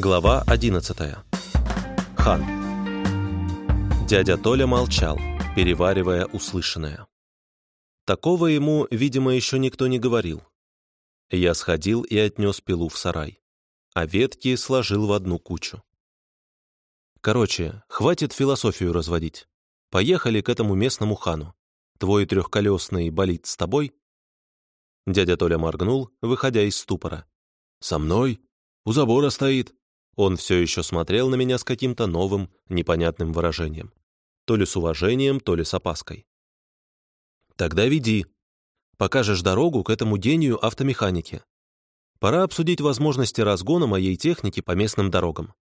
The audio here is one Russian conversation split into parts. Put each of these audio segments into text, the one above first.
Глава 11. Хан. Дядя Толя молчал, переваривая услышанное. Такого ему, видимо, еще никто не говорил. Я сходил и отнес пилу в сарай, а ветки сложил в одну кучу. Короче, хватит философию разводить. Поехали к этому местному хану. Твой трехколесный болит с тобой? Дядя Толя моргнул, выходя из ступора. «Со мной? У забора стоит». Он все еще смотрел на меня с каким-то новым, непонятным выражением. То ли с уважением, то ли с опаской. «Тогда веди. Покажешь дорогу к этому гению автомеханики. Пора обсудить возможности разгона моей техники по местным дорогам».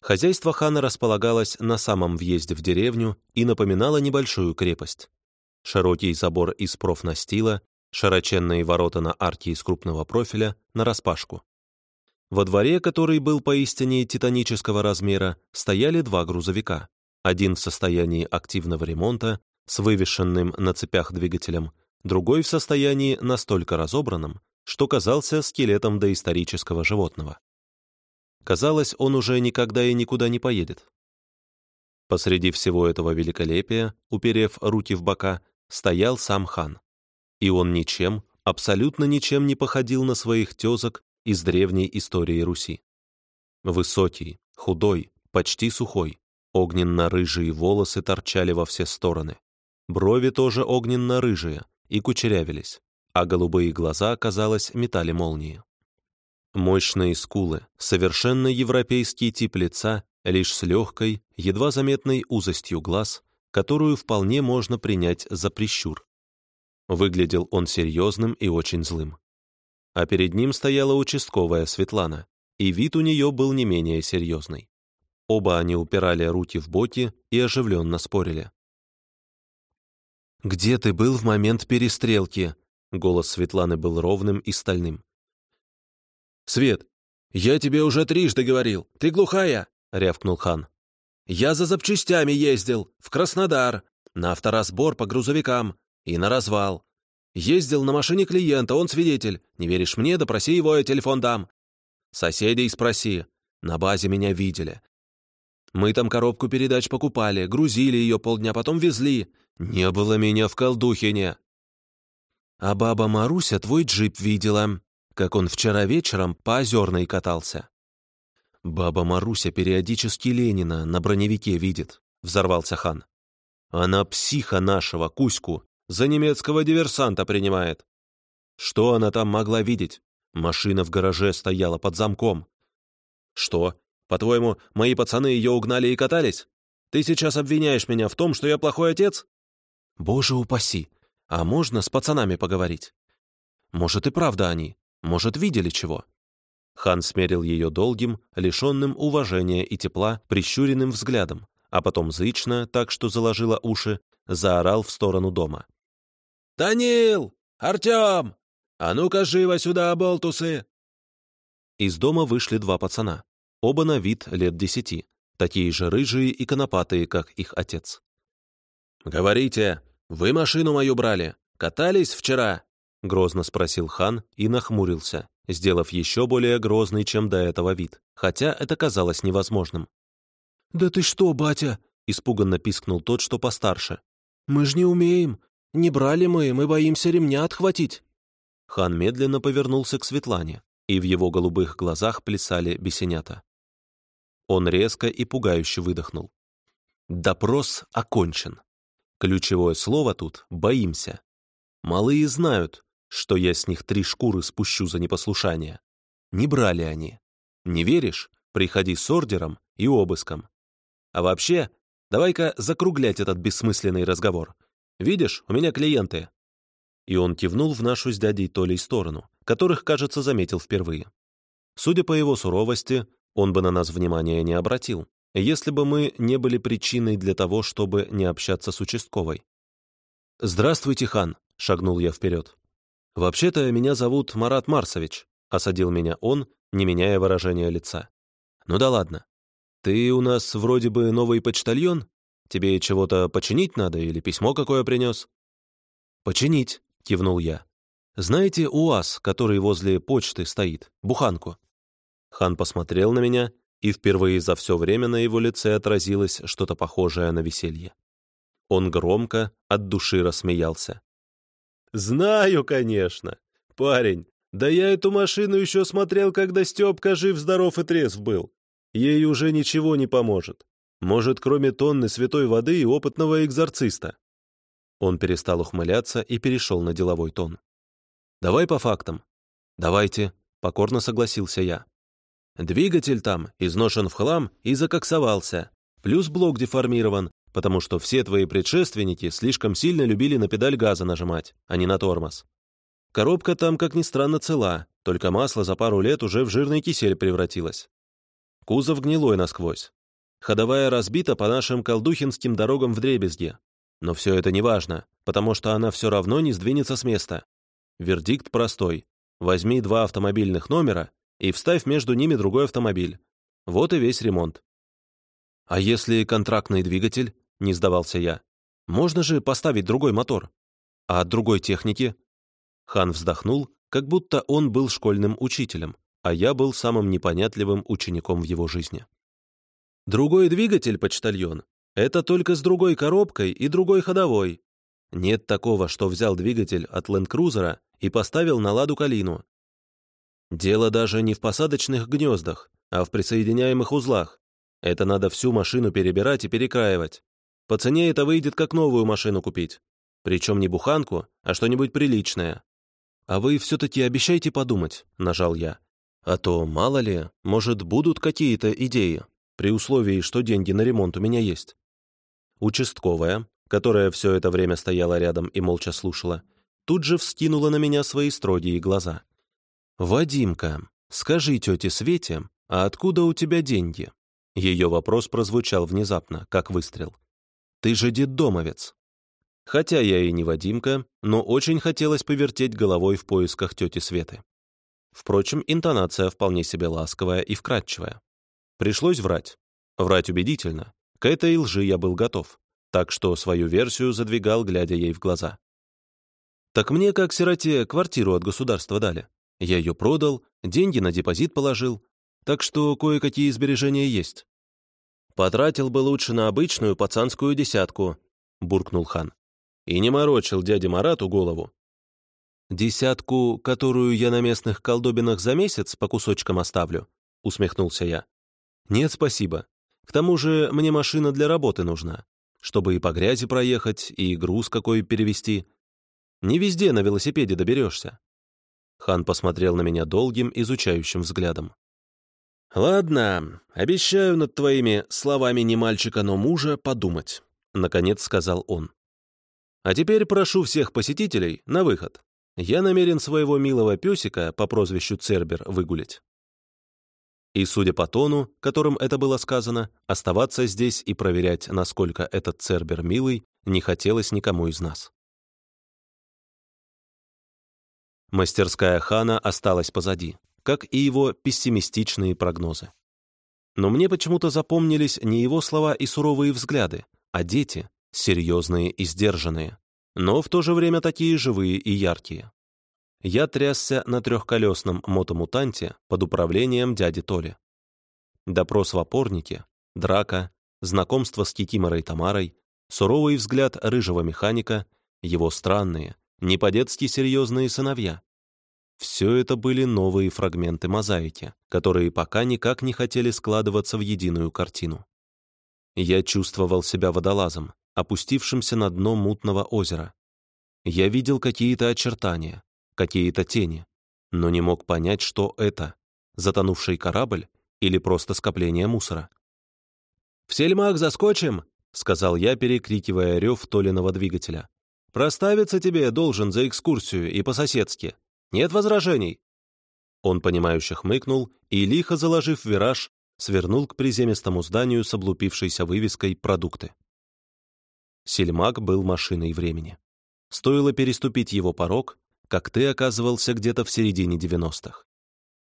Хозяйство хана располагалось на самом въезде в деревню и напоминало небольшую крепость. Широкий забор из профнастила, широченные ворота на арке из крупного профиля, нараспашку. Во дворе, который был поистине титанического размера, стояли два грузовика. Один в состоянии активного ремонта, с вывешенным на цепях двигателем, другой в состоянии настолько разобранном, что казался скелетом доисторического животного. Казалось, он уже никогда и никуда не поедет. Посреди всего этого великолепия, уперев руки в бока, стоял сам хан. И он ничем, абсолютно ничем не походил на своих тезок из древней истории Руси. Высокий, худой, почти сухой, огненно-рыжие волосы торчали во все стороны. Брови тоже огненно-рыжие и кучерявились, а голубые глаза, казалось, метали молнии. Мощные скулы, совершенно европейский тип лица, лишь с легкой, едва заметной узостью глаз, которую вполне можно принять за прищур. Выглядел он серьезным и очень злым а перед ним стояла участковая Светлана, и вид у нее был не менее серьезный. Оба они упирали руки в боки и оживленно спорили. «Где ты был в момент перестрелки?» Голос Светланы был ровным и стальным. «Свет, я тебе уже трижды говорил, ты глухая!» — рявкнул хан. «Я за запчастями ездил, в Краснодар, на авторазбор по грузовикам и на развал. Ездил на машине клиента, он свидетель. Не веришь мне, допроси его, я телефон дам. Соседей спроси. На базе меня видели. Мы там коробку передач покупали, грузили ее полдня, потом везли. Не было меня в колдухине. А баба Маруся твой джип видела, как он вчера вечером по Озерной катался. Баба Маруся периодически Ленина на броневике видит, взорвался хан. Она психа нашего, Кузьку, за немецкого диверсанта принимает. Что она там могла видеть? Машина в гараже стояла под замком. Что? По-твоему, мои пацаны ее угнали и катались? Ты сейчас обвиняешь меня в том, что я плохой отец? Боже упаси! А можно с пацанами поговорить? Может, и правда они. Может, видели чего? Хан смерил ее долгим, лишенным уважения и тепла, прищуренным взглядом, а потом зычно, так что заложила уши, заорал в сторону дома. «Данил! Артем! А ну-ка живо сюда, болтусы!» Из дома вышли два пацана, оба на вид лет десяти, такие же рыжие и конопатые, как их отец. «Говорите, вы машину мою брали? Катались вчера?» — грозно спросил хан и нахмурился, сделав еще более грозный, чем до этого вид, хотя это казалось невозможным. «Да ты что, батя?» — испуганно пискнул тот, что постарше. «Мы ж не умеем. Не брали мы, мы боимся ремня отхватить». Хан медленно повернулся к Светлане, и в его голубых глазах плясали бесенята. Он резко и пугающе выдохнул. «Допрос окончен. Ключевое слово тут — боимся. Малые знают, что я с них три шкуры спущу за непослушание. Не брали они. Не веришь? Приходи с ордером и обыском. А вообще, давай-ка закруглять этот бессмысленный разговор. Видишь, у меня клиенты». И он кивнул в нашу с дядей Толей сторону, которых, кажется, заметил впервые. Судя по его суровости, он бы на нас внимания не обратил, если бы мы не были причиной для того, чтобы не общаться с участковой. «Здравствуйте, хан», — шагнул я вперед. «Вообще-то меня зовут Марат Марсович», — осадил меня он, не меняя выражения лица. «Ну да ладно. Ты у нас вроде бы новый почтальон, Тебе чего-то починить надо или письмо какое принес?» «Починить», — кивнул я. «Знаете УАЗ, который возле почты стоит, буханку?» Хан посмотрел на меня, и впервые за все время на его лице отразилось что-то похожее на веселье. Он громко, от души рассмеялся. «Знаю, конечно. Парень, да я эту машину еще смотрел, когда Степка жив-здоров и трезв был. Ей уже ничего не поможет. Может, кроме тонны святой воды и опытного экзорциста». Он перестал ухмыляться и перешел на деловой тон. «Давай по фактам». «Давайте», — покорно согласился я. «Двигатель там изношен в хлам и закоксовался, плюс блок деформирован, потому что все твои предшественники слишком сильно любили на педаль газа нажимать, а не на тормоз. Коробка там, как ни странно, цела, только масло за пару лет уже в жирный кисель превратилось. Кузов гнилой насквозь. Ходовая разбита по нашим колдухинским дорогам в дребезге. Но все это не важно, потому что она все равно не сдвинется с места. Вердикт простой. Возьми два автомобильных номера и вставь между ними другой автомобиль. Вот и весь ремонт. «А если контрактный двигатель?» — не сдавался я. «Можно же поставить другой мотор. А от другой техники?» Хан вздохнул, как будто он был школьным учителем, а я был самым непонятливым учеником в его жизни. «Другой двигатель, почтальон, это только с другой коробкой и другой ходовой. Нет такого, что взял двигатель от ленд-крузера и поставил на ладу калину. Дело даже не в посадочных гнездах, а в присоединяемых узлах. Это надо всю машину перебирать и перекраивать. По цене это выйдет как новую машину купить. Причем не буханку, а что-нибудь приличное. «А вы все-таки обещайте подумать», — нажал я. «А то, мало ли, может, будут какие-то идеи, при условии, что деньги на ремонт у меня есть». Участковая, которая все это время стояла рядом и молча слушала, тут же вскинула на меня свои строгие глаза. «Вадимка, скажи тете Свете, а откуда у тебя деньги?» Ее вопрос прозвучал внезапно, как выстрел. «Ты же детдомовец». Хотя я и не Вадимка, но очень хотелось повертеть головой в поисках тети Светы. Впрочем, интонация вполне себе ласковая и вкрадчивая. Пришлось врать. Врать убедительно. К этой лжи я был готов, так что свою версию задвигал, глядя ей в глаза. Так мне, как сироте, квартиру от государства дали. Я ее продал, деньги на депозит положил, так что кое-какие сбережения есть. Потратил бы лучше на обычную пацанскую десятку, буркнул хан и не морочил дяде Марату голову. «Десятку, которую я на местных колдобинах за месяц по кусочкам оставлю», — усмехнулся я. «Нет, спасибо. К тому же мне машина для работы нужна, чтобы и по грязи проехать, и груз какой перевезти. Не везде на велосипеде доберешься». Хан посмотрел на меня долгим, изучающим взглядом. «Ладно, обещаю над твоими словами не мальчика, но мужа подумать», — наконец сказал он. А теперь прошу всех посетителей на выход. Я намерен своего милого песика по прозвищу Цербер выгулить. И, судя по тону, которым это было сказано, оставаться здесь и проверять, насколько этот Цербер милый, не хотелось никому из нас. Мастерская Хана осталась позади, как и его пессимистичные прогнозы. Но мне почему-то запомнились не его слова и суровые взгляды, а дети, серьезные и сдержанные, но в то же время такие живые и яркие. Я трясся на трехколесном мотомутанте под управлением дяди Толи. Допрос в опорнике, драка, знакомство с Кикиморой Тамарой, суровый взгляд рыжего механика, его странные, не по-детски серьезные сыновья. Все это были новые фрагменты мозаики, которые пока никак не хотели складываться в единую картину. Я чувствовал себя водолазом, опустившимся на дно мутного озера. Я видел какие-то очертания, какие-то тени, но не мог понять, что это — затонувший корабль или просто скопление мусора. «В сельмах заскочим!» — сказал я, перекрикивая рев Толиного двигателя. «Проставиться тебе должен за экскурсию и по-соседски. Нет возражений?» Он, понимающе хмыкнул и, лихо заложив вираж, свернул к приземистому зданию с облупившейся вывеской «Продукты». Сельмак был машиной времени. Стоило переступить его порог, как ты оказывался где-то в середине 90-х.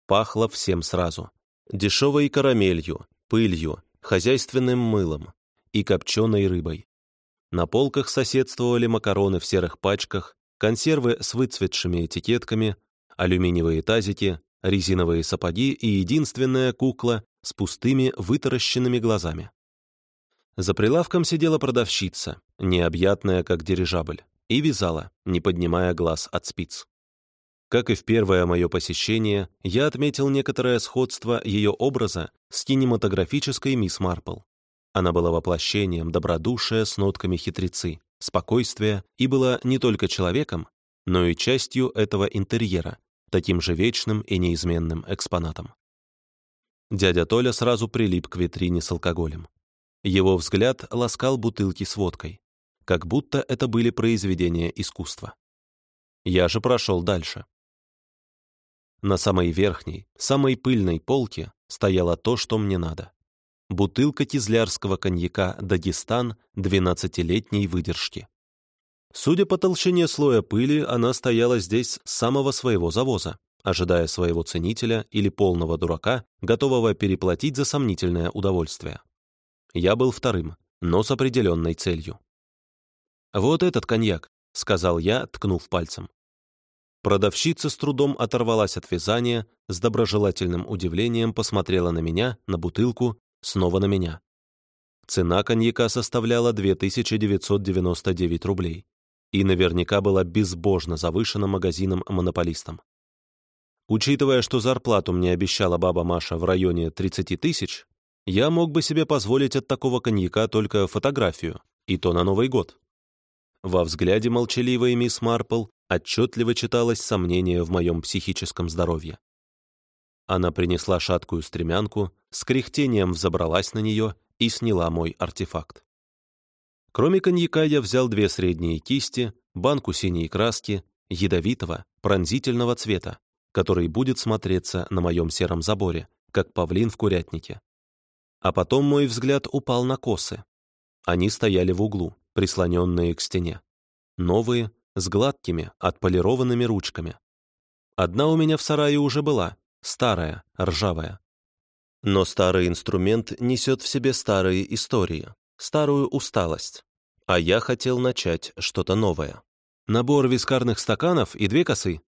Пахло всем сразу. Дешевой карамелью, пылью, хозяйственным мылом и копченой рыбой. На полках соседствовали макароны в серых пачках, консервы с выцветшими этикетками, алюминиевые тазики, резиновые сапоги и единственная кукла с пустыми вытаращенными глазами. За прилавком сидела продавщица, необъятная, как дирижабль, и вязала, не поднимая глаз от спиц. Как и в первое мое посещение, я отметил некоторое сходство ее образа с кинематографической мисс Марпл. Она была воплощением добродушия с нотками хитрецы, спокойствия и была не только человеком, но и частью этого интерьера, таким же вечным и неизменным экспонатом. Дядя Толя сразу прилип к витрине с алкоголем. Его взгляд ласкал бутылки с водкой, как будто это были произведения искусства. Я же прошел дальше. На самой верхней, самой пыльной полке стояло то, что мне надо. Бутылка кизлярского коньяка «Дагестан» 12-летней выдержки. Судя по толщине слоя пыли, она стояла здесь с самого своего завоза, ожидая своего ценителя или полного дурака, готового переплатить за сомнительное удовольствие. Я был вторым, но с определенной целью. «Вот этот коньяк», — сказал я, ткнув пальцем. Продавщица с трудом оторвалась от вязания, с доброжелательным удивлением посмотрела на меня, на бутылку, снова на меня. Цена коньяка составляла 2999 рублей и наверняка была безбожно завышена магазином-монополистом. Учитывая, что зарплату мне обещала баба Маша в районе 30 тысяч, я мог бы себе позволить от такого коньяка только фотографию, и то на Новый год. Во взгляде молчаливой мисс Марпл отчетливо читалось сомнение в моем психическом здоровье. Она принесла шаткую стремянку, с кряхтением взобралась на нее и сняла мой артефакт. Кроме коньяка я взял две средние кисти, банку синей краски, ядовитого, пронзительного цвета, который будет смотреться на моем сером заборе, как павлин в курятнике. А потом мой взгляд упал на косы. Они стояли в углу, прислоненные к стене. Новые, с гладкими, отполированными ручками. Одна у меня в сарае уже была, старая, ржавая. Но старый инструмент несет в себе старые истории, старую усталость. А я хотел начать что-то новое. Набор вискарных стаканов и две косы.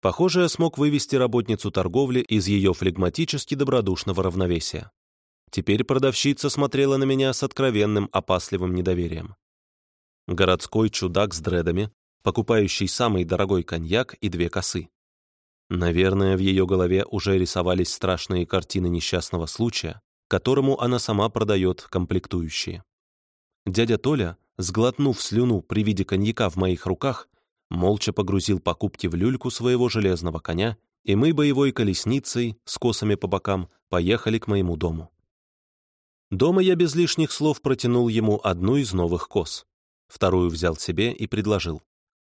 Похоже, я смог вывести работницу торговли из ее флегматически добродушного равновесия. Теперь продавщица смотрела на меня с откровенным опасливым недоверием. Городской чудак с дредами, покупающий самый дорогой коньяк и две косы. Наверное, в ее голове уже рисовались страшные картины несчастного случая, которому она сама продает комплектующие. Дядя Толя, сглотнув слюну при виде коньяка в моих руках, молча погрузил покупки в люльку своего железного коня, и мы боевой колесницей с косами по бокам поехали к моему дому. Дома я без лишних слов протянул ему одну из новых кос. Вторую взял себе и предложил.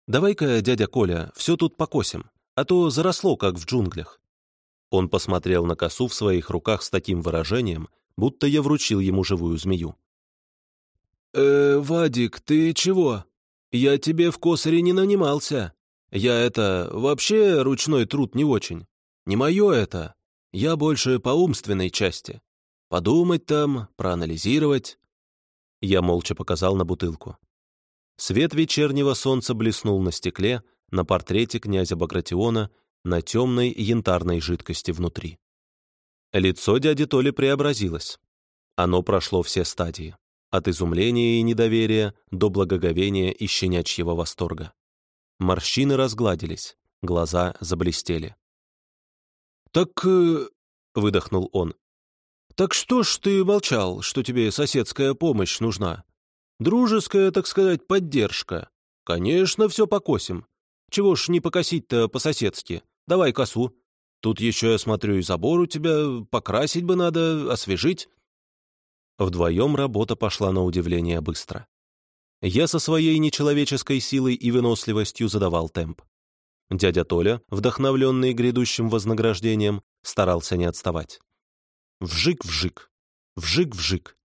«Давай-ка, дядя Коля, все тут покосим, а то заросло, как в джунглях». Он посмотрел на косу в своих руках с таким выражением, будто я вручил ему живую змею. «Э, Вадик, ты чего? Я тебе в косаре не нанимался. Я это, вообще ручной труд не очень. Не мое это. Я больше по умственной части. Подумать там, проанализировать». Я молча показал на бутылку. Свет вечернего солнца блеснул на стекле, на портрете князя Багратиона, на темной янтарной жидкости внутри. Лицо дяди Толи преобразилось. Оно прошло все стадии. От изумления и недоверия до благоговения и щенячьего восторга. Морщины разгладились, глаза заблестели. «Так...» э, — выдохнул он. «Так что ж ты молчал, что тебе соседская помощь нужна? Дружеская, так сказать, поддержка. Конечно, все покосим. Чего ж не покосить-то по-соседски? Давай косу. Тут еще, я смотрю, и забор у тебя, покрасить бы надо, освежить. Вдвоем работа пошла на удивление быстро. Я со своей нечеловеческой силой и выносливостью задавал темп. Дядя Толя, вдохновленный грядущим вознаграждением, старался не отставать. Вжик-вжик, вжик-вжик,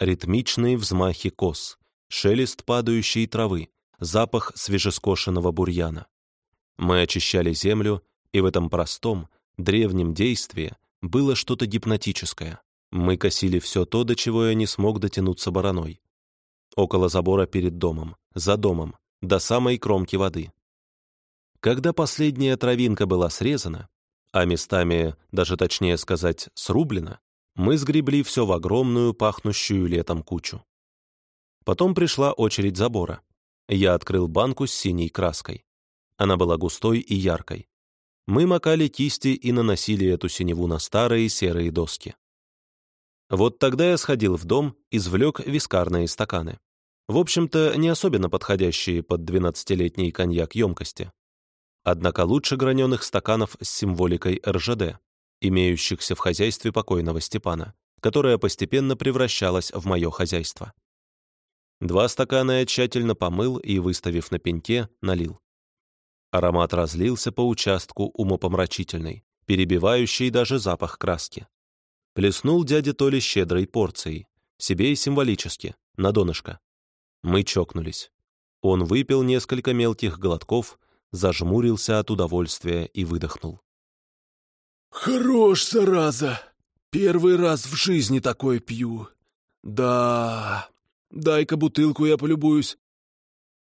ритмичные взмахи кос, шелест падающей травы, запах свежескошенного бурьяна. Мы очищали землю, и в этом простом, древнем действии было что-то гипнотическое. Мы косили все то, до чего я не смог дотянуться бараной. Около забора перед домом, за домом, до самой кромки воды. Когда последняя травинка была срезана, а местами, даже точнее сказать, срублено, мы сгребли все в огромную, пахнущую летом кучу. Потом пришла очередь забора. Я открыл банку с синей краской. Она была густой и яркой. Мы макали кисти и наносили эту синеву на старые серые доски. Вот тогда я сходил в дом, извлек вискарные стаканы. В общем-то, не особенно подходящие под 12-летний коньяк емкости. Однако лучше граненых стаканов с символикой РЖД, имеющихся в хозяйстве покойного Степана, которая постепенно превращалась в мое хозяйство. Два стакана я тщательно помыл и, выставив на пеньке, налил. Аромат разлился по участку умопомрачительный, перебивающий даже запах краски. Плеснул дядя Толя щедрой порцией, себе и символически, на донышко. Мы чокнулись. Он выпил несколько мелких глотков, зажмурился от удовольствия и выдохнул. «Хорош, зараза! Первый раз в жизни такое пью. Да, дай-ка бутылку я полюбуюсь».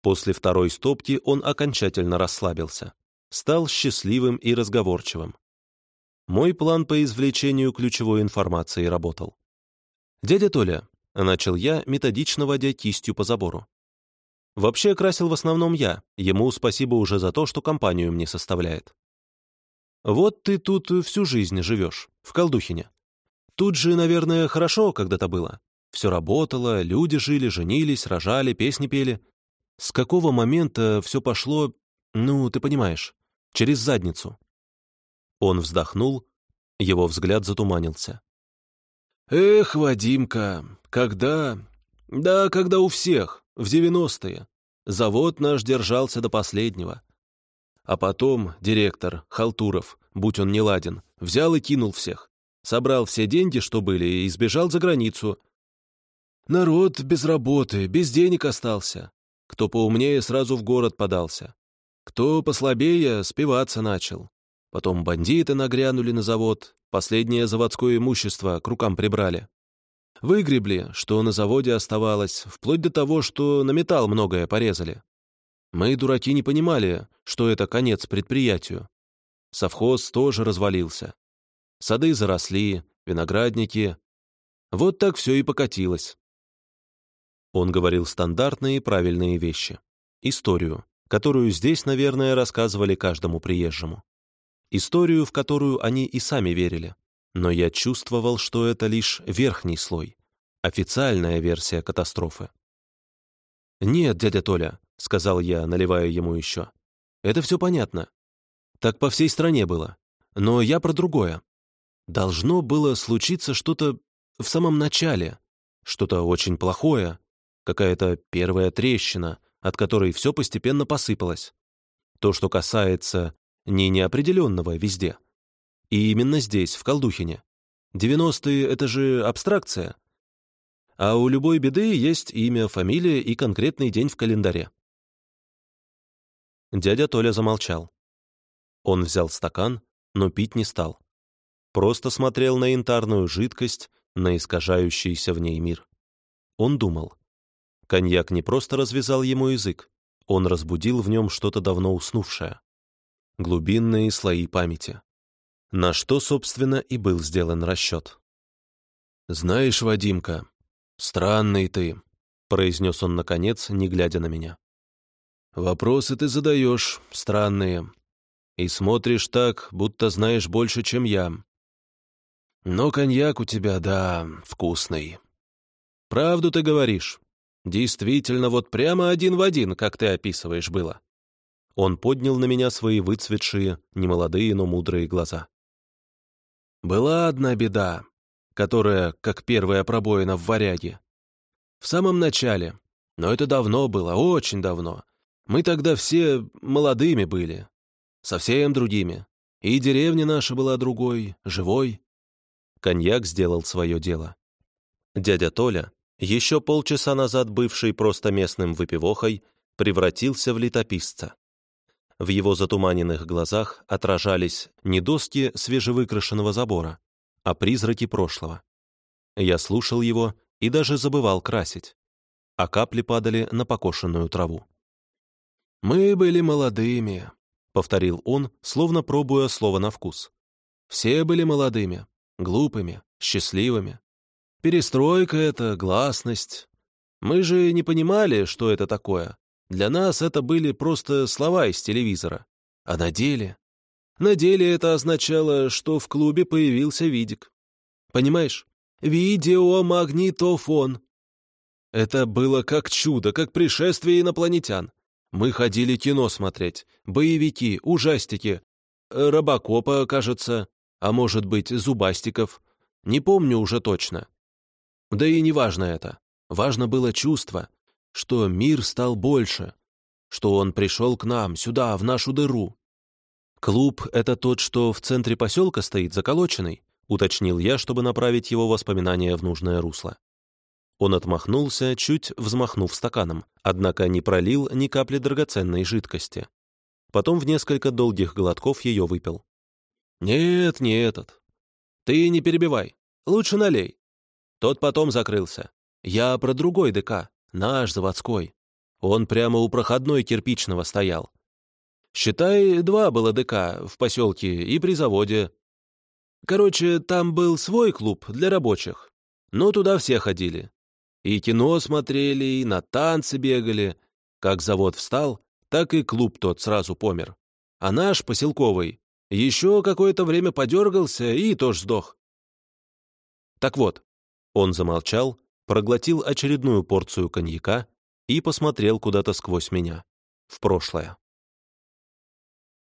После второй стопки он окончательно расслабился. Стал счастливым и разговорчивым. Мой план по извлечению ключевой информации работал. «Дядя Толя», — начал я, методично водя кистью по забору. Вообще красил в основном я, ему спасибо уже за то, что компанию мне составляет. Вот ты тут всю жизнь живешь, в Колдухине. Тут же, наверное, хорошо когда-то было. Все работало, люди жили, женились, рожали, песни пели. С какого момента все пошло, ну, ты понимаешь, через задницу?» Он вздохнул, его взгляд затуманился. «Эх, Вадимка, когда...» «Да, когда у всех, в девяностые. Завод наш держался до последнего. А потом директор, Халтуров, будь он неладен, взял и кинул всех. Собрал все деньги, что были, и сбежал за границу. Народ без работы, без денег остался. Кто поумнее, сразу в город подался. Кто послабее, спиваться начал. Потом бандиты нагрянули на завод, последнее заводское имущество к рукам прибрали. Выгребли, что на заводе оставалось, вплоть до того, что на металл многое порезали. Мы, дураки, не понимали, что это конец предприятию. Совхоз тоже развалился. Сады заросли, виноградники. Вот так все и покатилось. Он говорил стандартные и правильные вещи. Историю, которую здесь, наверное, рассказывали каждому приезжему. Историю, в которую они и сами верили. Но я чувствовал, что это лишь верхний слой, официальная версия катастрофы. «Нет, дядя Толя, — сказал я, наливая ему еще. «Это все понятно. Так по всей стране было. Но я про другое. Должно было случиться что-то в самом начале, что-то очень плохое, какая-то первая трещина, от которой все постепенно посыпалось. То, что касается не неопределенного везде. И именно здесь, в Колдухине. 90-е — это же абстракция. А у любой беды есть имя, фамилия и конкретный день в календаре. Дядя Толя замолчал. Он взял стакан, но пить не стал. Просто смотрел на янтарную жидкость, на искажающийся в ней мир. Он думал. Коньяк не просто развязал ему язык, он разбудил в нем что-то давно уснувшее. Глубинные слои памяти. На что, собственно, и был сделан расчет. «Знаешь, Вадимка, странный ты», — произнес он наконец, не глядя на меня. Вопросы ты задаешь странные. И смотришь так, будто знаешь больше, чем я. Но коньяк у тебя, да, вкусный. Правду ты говоришь. Действительно, вот прямо один в один, как ты описываешь, было. Он поднял на меня свои выцветшие, немолодые, но мудрые глаза. Была одна беда, которая, как первая пробоина в варяге. В самом начале, но это давно было, очень давно, мы тогда все молодыми были, совсем другими. И деревня наша была другой, живой. Коньяк сделал свое дело. Дядя Толя, еще полчаса назад бывший просто местным выпивохой, превратился в летописца. В его затуманенных глазах отражались не доски свежевыкрашенного забора, а призраки прошлого. Я слушал его и даже забывал красить, а капли падали на покошенную траву. «Мы были молодыми», — повторил он, словно пробуя слово на вкус. Все были молодыми, глупыми, счастливыми. Перестройка — это гласность. Мы же не понимали, что это такое. Для нас это были просто слова из телевизора. А на деле... На деле это означало, что в клубе появился видик. Понимаешь? Видеомагнитофон. Это было как чудо, как пришествие инопланетян. Мы ходили кино смотреть, боевики, ужастики, Робокопа, кажется, а может быть, Зубастиков. Не помню уже точно. Да и не важно это. Важно было чувство, что мир стал больше, что он пришел к нам, сюда, в нашу дыру. «Клуб — это тот, что в центре поселка стоит заколоченный», уточнил я, чтобы направить его воспоминания в нужное русло. Он отмахнулся, чуть взмахнув стаканом, однако не пролил ни капли драгоценной жидкости. Потом в несколько долгих глотков ее выпил. «Нет, не этот. Ты не перебивай. Лучше налей. Тот потом закрылся. Я про другой ДК, наш заводской. Он прямо у проходной кирпичного стоял. Считай, два было ДК в поселке и при заводе. Короче, там был свой клуб для рабочих. Но туда все ходили. И кино смотрели, и на танцы бегали. Как завод встал, так и клуб тот сразу помер. А наш, поселковый, еще какое-то время подергался и тоже сдох. Так вот, он замолчал, проглотил очередную порцию коньяка и посмотрел куда-то сквозь меня, в прошлое.